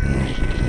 Mm-hmm.